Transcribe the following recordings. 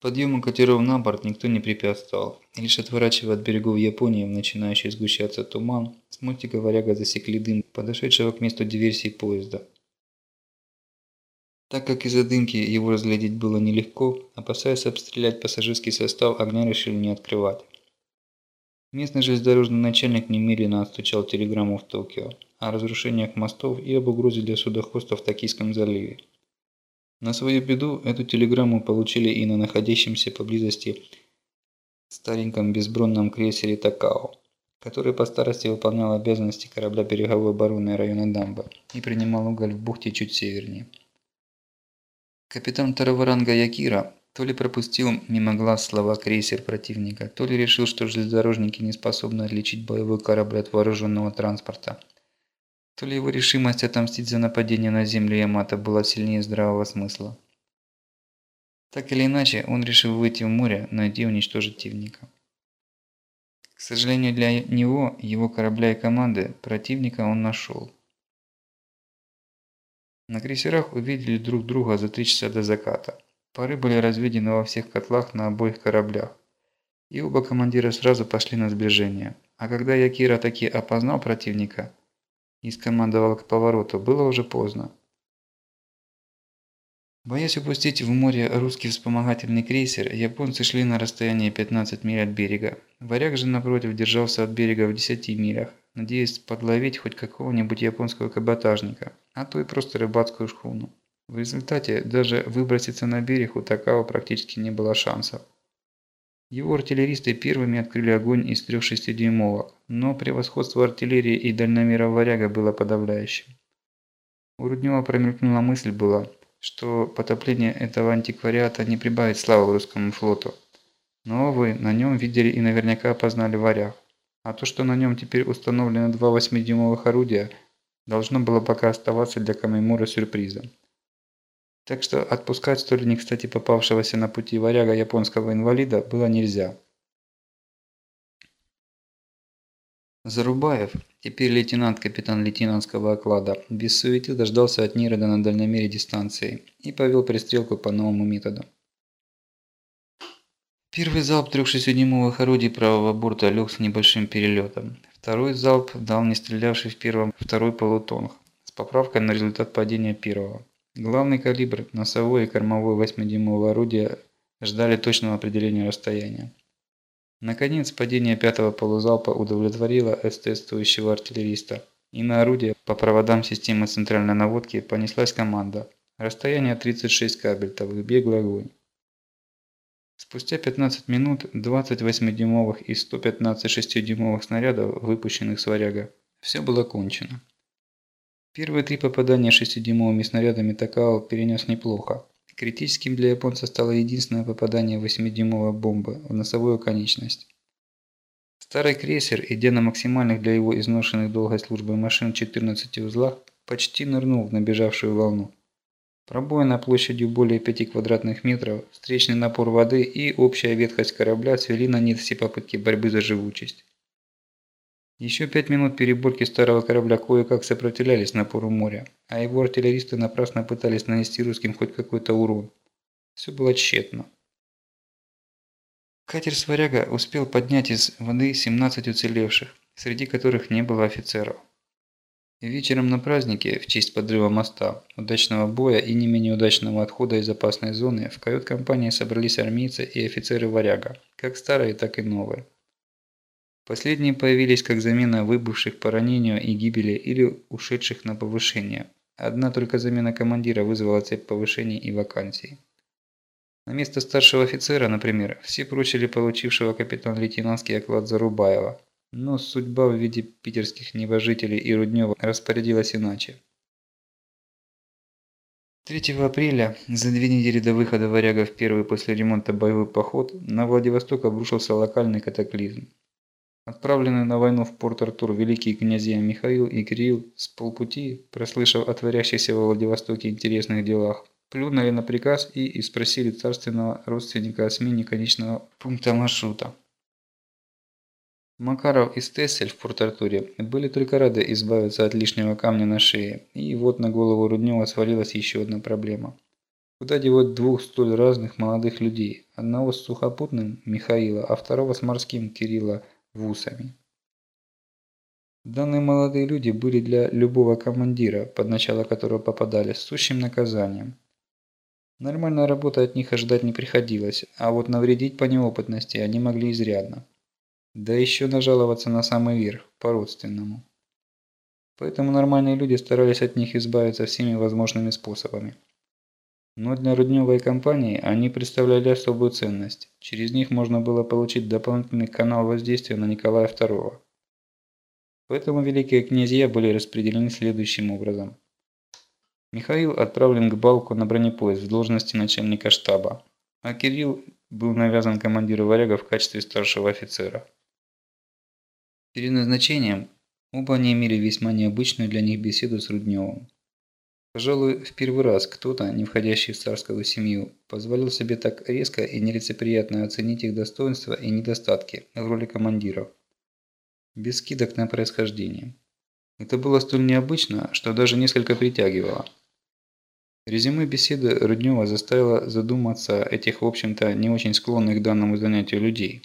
Подъему катеров на борт никто не препятствовал, лишь отворачивая от берегов Японии в начинающий сгущаться туман, с мостика варяга засекли дым, подошедшего к месту диверсии поезда. Так как из-за дымки его разглядеть было нелегко, опасаясь обстрелять пассажирский состав, огня решили не открывать. Местный железнодорожный начальник немедленно отстучал телеграмму в Токио о разрушениях мостов и об угрозе для судоходства в Токийском заливе. На свою беду эту телеграмму получили и на находящемся поблизости стареньком безбронном крейсере «Такао», который по старости выполнял обязанности корабля береговой обороны района Дамба и принимал уголь в бухте чуть севернее. Капитан второго ранга Якира то ли пропустил мимо глаз слова крейсер противника, то ли решил, что железнодорожники не способны отличить боевой корабль от вооруженного транспорта – то ли его решимость отомстить за нападение на землю Ямато была сильнее здравого смысла. Так или иначе, он решил выйти в море, найти и уничтожить противника. К сожалению для него, его корабля и команды, противника он нашел. На крейсерах увидели друг друга за три часа до заката. Пары были разведены во всех котлах на обоих кораблях. И оба командира сразу пошли на сближение. А когда Якира таки опознал противника, и скомандовал к повороту, было уже поздно. Боясь упустить в море русский вспомогательный крейсер, японцы шли на расстояние 15 миль от берега. Варяг же напротив держался от берега в 10 милях, надеясь подловить хоть какого-нибудь японского каботажника, а то и просто рыбацкую шхуну. В результате даже выброситься на берег у Такао практически не было шансов. Его артиллеристы первыми открыли огонь из трех шестидюймовок, но превосходство артиллерии и дальномера «Варяга» было подавляющим. У Руднева промелькнула мысль была, что потопление этого антиквариата не прибавит славы русскому флоту. Но, вы на нем видели и наверняка опознали «Варяг». А то, что на нем теперь установлены два восьмидюймовых орудия, должно было пока оставаться для Камеймура сюрпризом. Так что отпускать столь не кстати попавшегося на пути варяга японского инвалида было нельзя. Зарубаев, теперь лейтенант-капитан лейтенантского оклада, без суеты дождался от Нирода на дальномере дистанции и повел пристрелку по новому методу. Первый залп трех шестидюймовых орудий правого борта лег с небольшим перелетом. Второй залп дал не стрелявший в первом второй полутонг с поправкой на результат падения первого. Главный калибр, носовой и кормовой 8-дюймового орудия ждали точного определения расстояния. Наконец, падение пятого полузалпа удовлетворило эстетствующего артиллериста, и на орудие по проводам системы центральной наводки понеслась команда. Расстояние 36 кабельтовых, беглый огонь. Спустя 15 минут 28-дюймовых и 115 6-дюймовых снарядов, выпущенных с варяга, все было кончено. Первые три попадания шестидюймовыми снарядами Такао перенес неплохо. Критическим для японца стало единственное попадание 8-дюймовой бомбы в носовую конечность. Старый крейсер, идя на максимальных для его изношенных долгой службой машин 14 узлах, почти нырнул в набежавшую волну. Пробоина площадью более 5 квадратных метров, встречный напор воды и общая ветхость корабля свели на нет все попытки борьбы за живучесть. Еще пять минут переборки старого корабля кое-как сопротивлялись напору моря, а его артиллеристы напрасно пытались нанести русским хоть какой-то урон. Все было тщетно. Катер «Сваряга» успел поднять из воды 17 уцелевших, среди которых не было офицеров. Вечером на празднике, в честь подрыва моста, удачного боя и не менее удачного отхода из опасной зоны, в кают-компании собрались армейцы и офицеры «Варяга», как старые, так и новые. Последние появились как замена выбывших по ранению и гибели или ушедших на повышение. Одна только замена командира вызвала цепь повышений и вакансий. На место старшего офицера, например, все прочили получившего капитан-лейтенантский оклад Зарубаева. Но судьба в виде питерских небожителей и Руднева распорядилась иначе. 3 апреля, за две недели до выхода варяга в первый после ремонта боевой поход, на Владивосток обрушился локальный катаклизм. Отправленные на войну в Порт-Артур великие князья Михаил и Кирилл с полпути, прослышав о творящихся во Владивостоке интересных делах, плюнули на приказ и испросили царственного родственника о смене конечного пункта маршрута. Макаров и Стессель в Порт-Артуре были только рады избавиться от лишнего камня на шее, и вот на голову Руднева свалилась еще одна проблема. Куда девать двух столь разных молодых людей, одного с сухопутным Михаила, а второго с морским Кирилла Вусами? Данные молодые люди были для любого командира, под начало которого попадали, сущим наказанием. Нормальной работы от них ожидать не приходилось, а вот навредить по неопытности они могли изрядно. Да еще нажаловаться на самый верх, по-родственному. Поэтому нормальные люди старались от них избавиться всеми возможными способами. Но для Рудневой компании они представляли особую ценность. Через них можно было получить дополнительный канал воздействия на Николая II. Поэтому великие князья были распределены следующим образом. Михаил отправлен к Балку на бронепоезд в должности начальника штаба, а Кирилл был навязан командиру варяга в качестве старшего офицера. Перед назначением оба они имели весьма необычную для них беседу с Рудневым. Пожалуй, в первый раз кто-то, не входящий в царскую семью, позволил себе так резко и нелицеприятно оценить их достоинства и недостатки в роли командиров, без скидок на происхождение. Это было столь необычно, что даже несколько притягивало. Резюме беседы Руднева заставило задуматься этих, в общем-то, не очень склонных к данному занятию людей.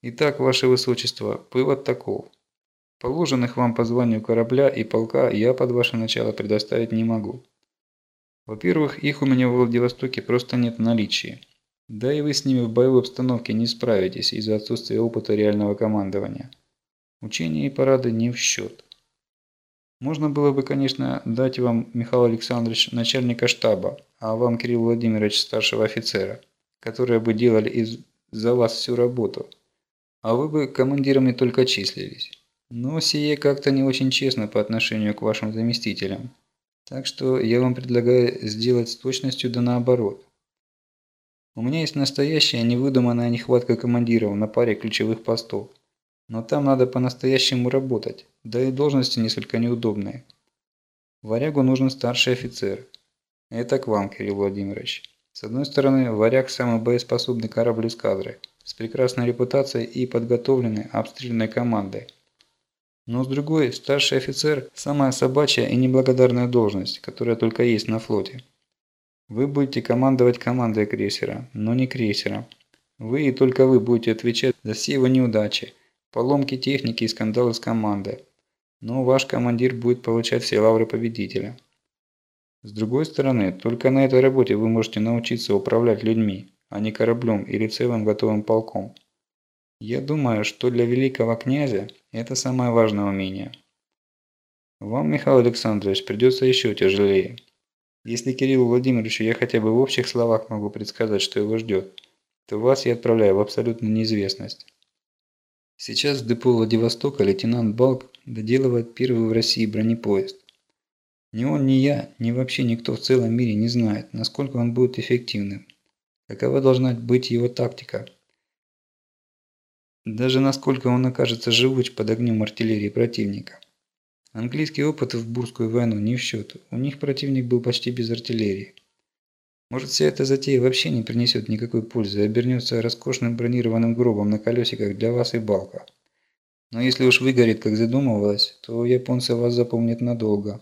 Итак, Ваше Высочество, вывод таков. Положенных вам по званию корабля и полка я под ваше начало предоставить не могу. Во-первых, их у меня в Владивостоке просто нет в наличии. Да и вы с ними в боевой обстановке не справитесь из-за отсутствия опыта реального командования. Учения и парады не в счет. Можно было бы, конечно, дать вам, Михаил Александрович, начальника штаба, а вам, Кирилл Владимирович, старшего офицера, которые бы делали из за вас всю работу. А вы бы командирами только числились. Но сие как-то не очень честно по отношению к вашим заместителям. Так что я вам предлагаю сделать с точностью да наоборот. У меня есть настоящая невыдуманная нехватка командиров на паре ключевых постов. Но там надо по-настоящему работать, да и должности несколько неудобные. Варягу нужен старший офицер. Это к вам, Кирилл Владимирович. С одной стороны, варяг самый боеспособный корабль эскадры, с прекрасной репутацией и подготовленной обстрельной командой. Но с другой, старший офицер – самая собачья и неблагодарная должность, которая только есть на флоте. Вы будете командовать командой крейсера, но не крейсера. Вы и только вы будете отвечать за все его неудачи, поломки техники и скандалы с командой. Но ваш командир будет получать все лавры победителя. С другой стороны, только на этой работе вы можете научиться управлять людьми, а не кораблем или целым готовым полком. Я думаю, что для великого князя это самое важное умение. Вам, Михаил Александрович, придется еще тяжелее. Если Кириллу Владимировичу я хотя бы в общих словах могу предсказать, что его ждет, то вас я отправляю в абсолютную неизвестность. Сейчас в депо Владивостока лейтенант Балк доделывает первый в России бронепоезд. Ни он, ни я, ни вообще никто в целом мире не знает, насколько он будет эффективным. Какова должна быть его тактика – даже насколько он окажется живуч под огнем артиллерии противника. Английский опыт в Бурскую войну не в счет, у них противник был почти без артиллерии. Может вся эта затея вообще не принесет никакой пользы и обернется роскошным бронированным гробом на колесиках для вас и балка. Но если уж выгорит, как задумывалось, то японцы вас запомнят надолго.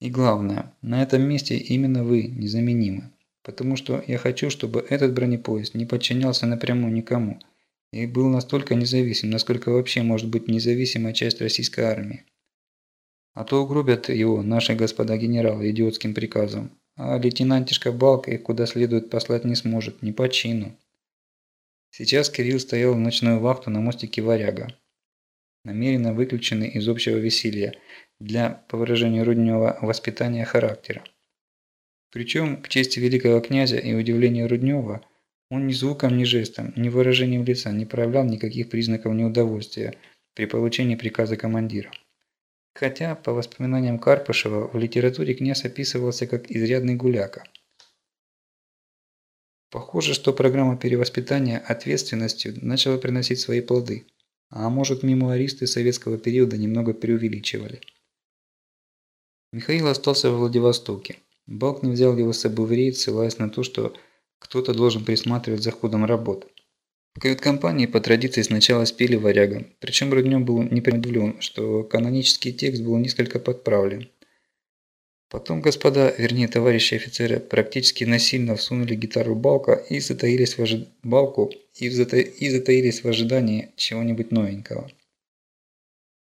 И главное, на этом месте именно вы незаменимы. Потому что я хочу, чтобы этот бронепоезд не подчинялся напрямую никому и был настолько независим, насколько вообще может быть независимая часть российской армии. А то угробят его наши господа генералы идиотским приказом, а лейтенантишка Балк их куда следует послать не сможет, не по чину. Сейчас Кирилл стоял в ночную вахту на мостике Варяга, намеренно выключенный из общего веселья для, по выражению Руднева, воспитания характера. Причем, к чести великого князя и удивлению Руднева, он ни звуком, ни жестом, ни выражением лица не проявлял никаких признаков неудовольствия при получении приказа командира. Хотя, по воспоминаниям Карпышева, в литературе князь описывался как изрядный гуляка. Похоже, что программа перевоспитания ответственностью начала приносить свои плоды, а может мемуаристы советского периода немного преувеличивали. Михаил остался в Владивостоке. Балк не взял его с собой в рейд, ссылаясь на то, что кто-то должен присматривать за ходом работ. В кают-компании по традиции сначала спели варяга, причем Руднев был не удивлен, что канонический текст был несколько подправлен. Потом господа, вернее товарищи офицеры, практически насильно всунули гитару Балка и затаились в, ожи... Балку и, зата... и затаились в ожидании чего-нибудь новенького.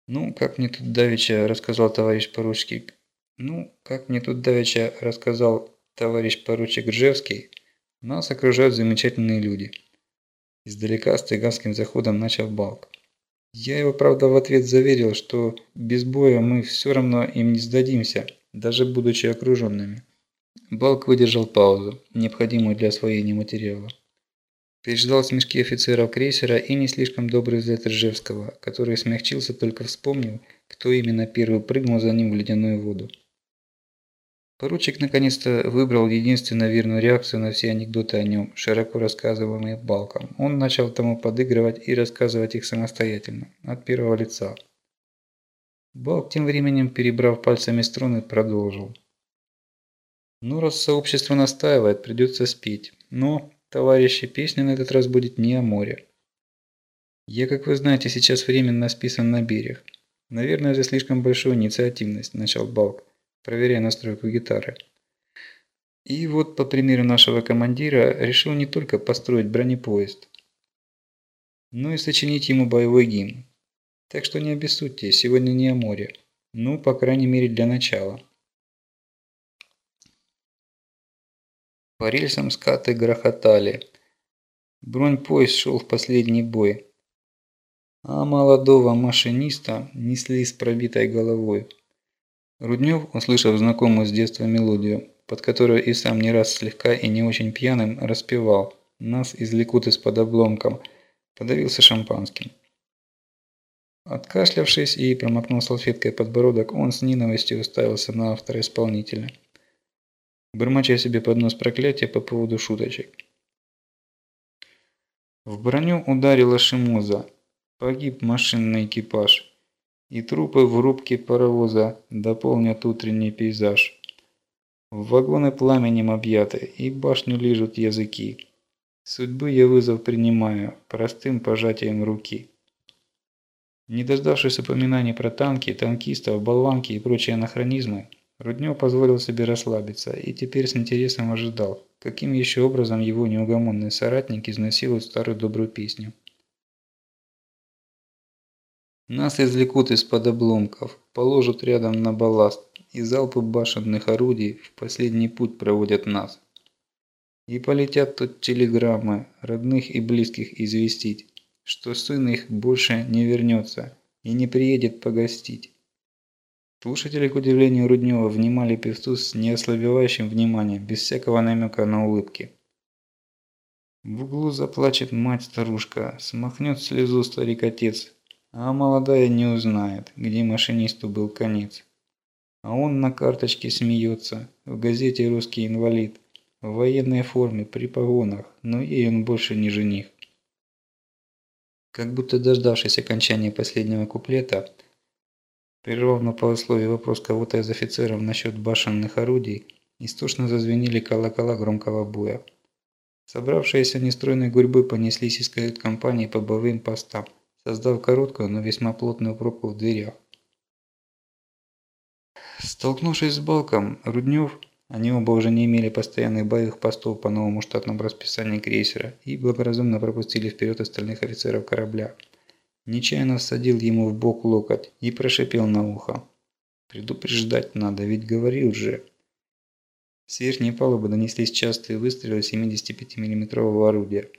Ну, как мне тут давеча рассказал товарищ поручик, ну, как мне тут давеча рассказал товарищ поручик Ржевский, нас окружают замечательные люди. Издалека с цыганским заходом начал Балк. Я его, правда, в ответ заверил, что без боя мы все равно им не сдадимся, даже будучи окруженными. Балк выдержал паузу, необходимую для освоения материала. Переждал смешки офицеров крейсера и не слишком добрый взгляд Ржевского, который смягчился только вспомнив, кто именно первый прыгнул за ним в ледяную воду. Поручик наконец-то выбрал единственно верную реакцию на все анекдоты о нем, широко рассказываемые Балком. Он начал тому подыгрывать и рассказывать их самостоятельно, от первого лица. Балк тем временем, перебрав пальцами струны, продолжил. «Ну, раз сообщество настаивает, придется спеть. Но, товарищи, песня на этот раз будет не о море. Я, как вы знаете, сейчас временно списан на берег. Наверное, за слишком большую инициативность», – начал Балк проверяя настройку гитары. И вот, по примеру нашего командира, решил не только построить бронепоезд, но и сочинить ему боевой гимн. Так что не обессудьте, сегодня не о море. Ну, по крайней мере, для начала. По рельсам скаты грохотали. Бронепоезд шел в последний бой. А молодого машиниста несли с пробитой головой. Руднев, услышав знакомую с детства мелодию, под которую и сам не раз слегка и не очень пьяным распевал «Нас извлекут из-под обломком», подавился шампанским. Откашлявшись и промокнув салфеткой подбородок, он с ненавистью уставился на автора-исполнителя, бормоча себе под нос проклятия по поводу шуточек. В броню ударила шимоза. Погиб машинный экипаж и трупы в рубке паровоза дополнят утренний пейзаж. Вагоны пламенем объяты, и башню лижут языки. Судьбы я вызов принимаю, простым пожатием руки. Не дождавшись упоминаний про танки, танкистов, болванки и прочие анахронизмы, Руднев позволил себе расслабиться и теперь с интересом ожидал, каким еще образом его неугомонный соратник изнасилует старую добрую песню. Нас извлекут из-под обломков, положат рядом на балласт, и залпы башенных орудий в последний путь проводят нас. И полетят тут телеграммы, родных и близких известить, что сын их больше не вернется и не приедет погостить. Слушатели, к удивлению Руднева, внимали певцу с неослабевающим вниманием, без всякого намека на улыбки. В углу заплачет мать-старушка, смахнет слезу старик-отец, а молодая не узнает, где машинисту был конец. А он на карточке смеется, в газете «Русский инвалид», в военной форме, при погонах, но ей он больше не жених. Как будто дождавшись окончания последнего куплета, прервав на полусловие вопрос кого-то из офицеров насчет башенных орудий, истошно зазвенели колокола громкого боя. Собравшиеся нестройной гурьбой понеслись из кают-компании по боевым постам создав короткую, но весьма плотную пробку в дверях. Столкнувшись с Балком, Руднев, они оба уже не имели постоянных боевых постов по новому штатному расписанию крейсера и благоразумно пропустили вперед остальных офицеров корабля. Нечаянно всадил ему в бок локоть и прошипел на ухо. «Предупреждать надо, ведь говорил же!» С верхней палубы донеслись частые выстрелы 75 миллиметрового орудия.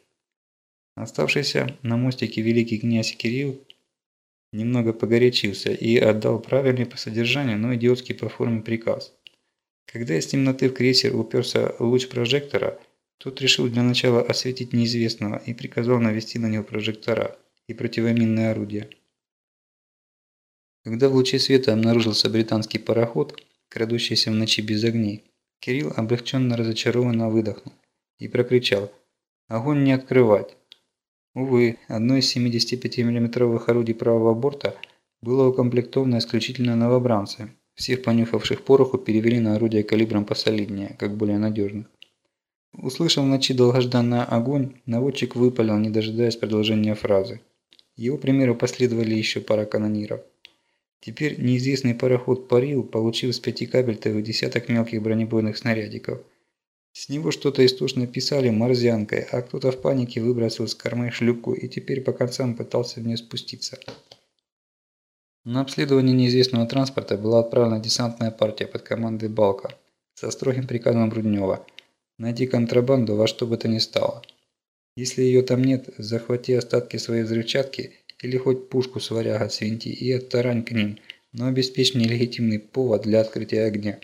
Оставшийся на мостике великий князь Кирилл немного погорячился и отдал правильный по содержанию, но идиотский по форме приказ. Когда из темноты в крейсер уперся луч прожектора, тот решил для начала осветить неизвестного и приказал навести на него прожектора и противоминное орудие. Когда в луче света обнаружился британский пароход, крадущийся в ночи без огней, Кирилл облегченно разочарованно выдохнул и прокричал «Огонь не открывать!» Увы, одно из 75 миллиметровых орудий правого борта было укомплектовано исключительно новобранцами. Всех понюхавших пороху перевели на орудия калибром посолиднее, как более надежных. Услышав в ночи долгожданный огонь, наводчик выпалил, не дожидаясь продолжения фразы. Его примеру последовали еще пара канониров. Теперь неизвестный пароход парил, получив с пяти кабельтовых десяток мелких бронебойных снарядиков. С него что-то истошно писали морзянкой, а кто-то в панике выбросил с кормы шлюпку и теперь по концам пытался в нее спуститься. На обследование неизвестного транспорта была отправлена десантная партия под командой Балка со строгим приказом Руднева найти контрабанду во что бы то ни стало. Если ее там нет, захвати остатки своей взрывчатки или хоть пушку с варяга свинти и оттарань к ним, но обеспечь мне легитимный повод для открытия огня.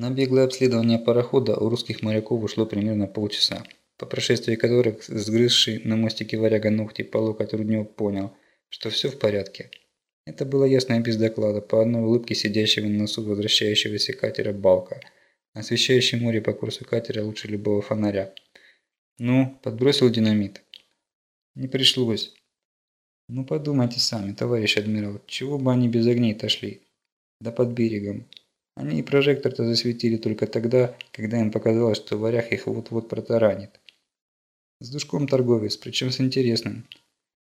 На беглое обследование парохода у русских моряков ушло примерно полчаса, по прошествии которых сгрызший на мостике варяга ногти по локоть Руднев понял, что все в порядке. Это было ясно и без доклада, по одной улыбке сидящего на носу возвращающегося катера Балка, освещающий море по курсу катера лучше любого фонаря. «Ну, подбросил динамит?» «Не пришлось». «Ну подумайте сами, товарищ адмирал, чего бы они без огней-то шли?» «Да под берегом. Они и прожектор-то засветили только тогда, когда им показалось, что варях их вот-вот протаранит. С душком торговец, причем с интересным.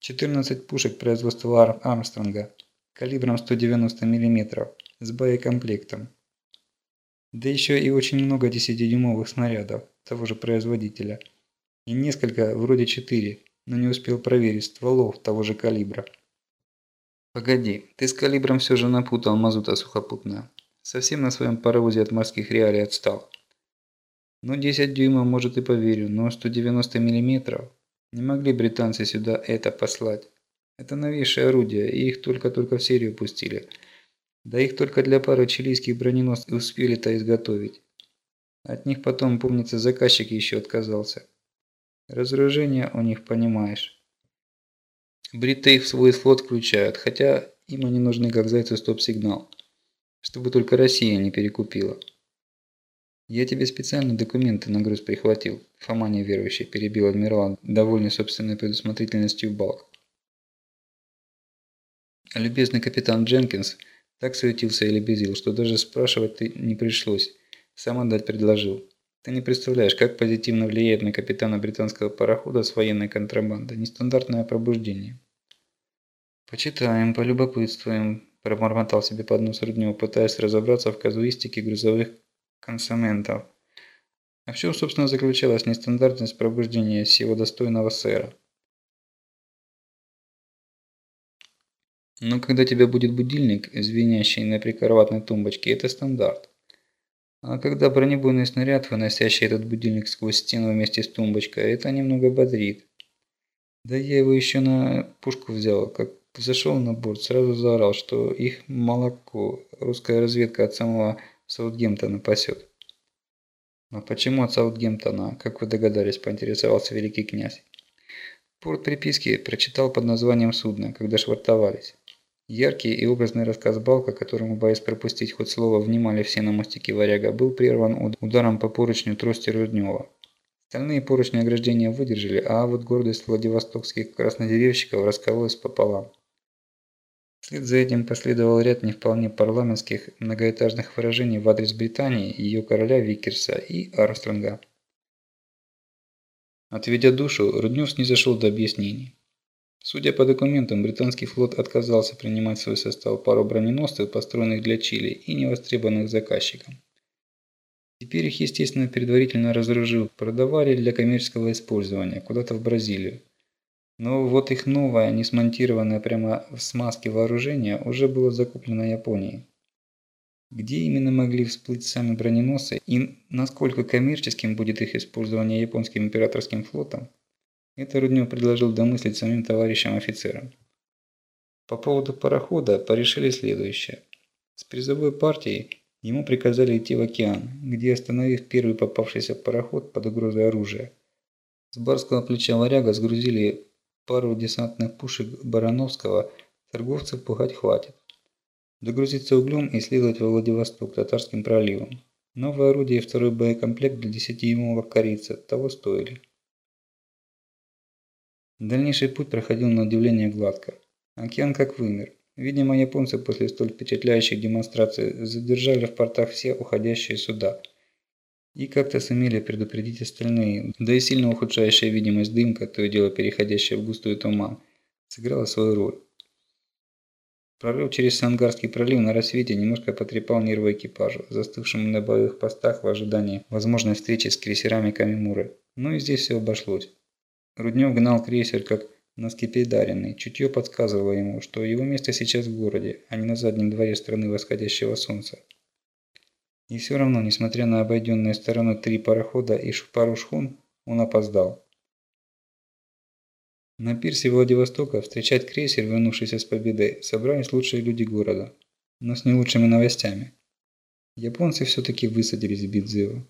14 пушек производства Ар Армстронга, калибром 190 мм, с боекомплектом. Да еще и очень много 10-дюймовых снарядов того же производителя. И несколько, вроде 4, но не успел проверить стволов того же калибра. Погоди, ты с калибром все же напутал мазута сухопутная. Совсем на своем паровозе от морских реалий отстал. Ну, 10 дюймов, может, и поверю, но 190 миллиметров? Не могли британцы сюда это послать. Это новейшее орудие, и их только-только в серию пустили. Да их только для пары чилийских броненосцев успели-то изготовить. От них потом, помнится, заказчик еще отказался. Разоружение у них, понимаешь. Бриты их в свой флот включают, хотя им они нужны как зайцу стоп-сигнал чтобы только Россия не перекупила. Я тебе специально документы на груз прихватил. Фома неверующий перебил адмирала, довольный собственной предусмотрительностью Балк. Любезный капитан Дженкинс так суетился и лебезил, что даже спрашивать ты не пришлось. Сам отдать предложил. Ты не представляешь, как позитивно влияет на капитана британского парохода с военной контрабандой нестандартное пробуждение. Почитаем, полюбопытствуем, Пробормотал себе под нос Руднев, пытаясь разобраться в казуистике грузовых консоментов. А в чем, собственно, заключалась нестандартность пробуждения сего достойного сэра? Но когда тебя будет будильник, звенящий на прикроватной тумбочке, это стандарт. А когда бронебойный снаряд, выносящий этот будильник сквозь стену вместе с тумбочкой, это немного бодрит. Да я его еще на пушку взял, как Зашел на борт, сразу заорал, что их молоко русская разведка от самого Саутгемптона пасет. «А почему от Саутгемптона?» Как вы догадались, поинтересовался великий князь. Порт приписки прочитал под названием судна, когда швартовались. Яркий и образный рассказ Балка, которому, боясь пропустить хоть слово, внимали все на мостике варяга, был прерван ударом по поручню трости Руднева. Остальные поручни ограждения выдержали, а вот гордость владивостокских краснодеревщиков раскололась пополам. Вслед за этим последовал ряд не вполне парламентских многоэтажных выражений в адрес Британии, ее короля Викерса и Армстронга. Отведя душу, Руднев снизошел до объяснений. Судя по документам, британский флот отказался принимать в свой состав пару броненосцев, построенных для Чили и невостребованных заказчиком. Теперь их, естественно, предварительно разоружив, продавали для коммерческого использования куда-то в Бразилию. Но вот их новое, не смонтированное прямо в смазке вооружение уже было куплено Японией. Где именно могли всплыть сами броненосцы и насколько коммерческим будет их использование японским императорским флотом, это Руднев предложил домыслить самим товарищам офицерам. По поводу парохода порешили следующее. С призовой партией ему приказали идти в океан, где, остановив первый попавшийся пароход под угрозой оружия, с барского плеча варяга сгрузили пару десантных пушек Барановского торговцев пугать хватит. Догрузиться углем и следовать во Владивосток Татарским проливом. Новое орудие и второй боекомплект для 10-дюймового корейца того стоили. Дальнейший путь проходил на удивление гладко. Океан как вымер. Видимо, японцы после столь впечатляющих демонстраций задержали в портах все уходящие суда – и как-то сумели предупредить остальные, да и сильно ухудшающая видимость дымка, то и дело переходящая в густой туман, сыграла свою роль. Прорыв через Сангарский пролив на рассвете немножко потрепал нервы экипажу, застывшему на боевых постах в ожидании возможной встречи с крейсерами Камимуры. Но и здесь все обошлось. Руднев гнал крейсер как наскепидаренный. Чутье подсказывало ему, что его место сейчас в городе, а не на заднем дворе страны восходящего солнца. И все равно, несмотря на обойденные стороной три парохода и пару шхун, он опоздал. На пирсе Владивостока встречать крейсер, вернувшийся с победой, собрались лучшие люди города, но с не лучшими новостями. Японцы все-таки высадились в Бидзево.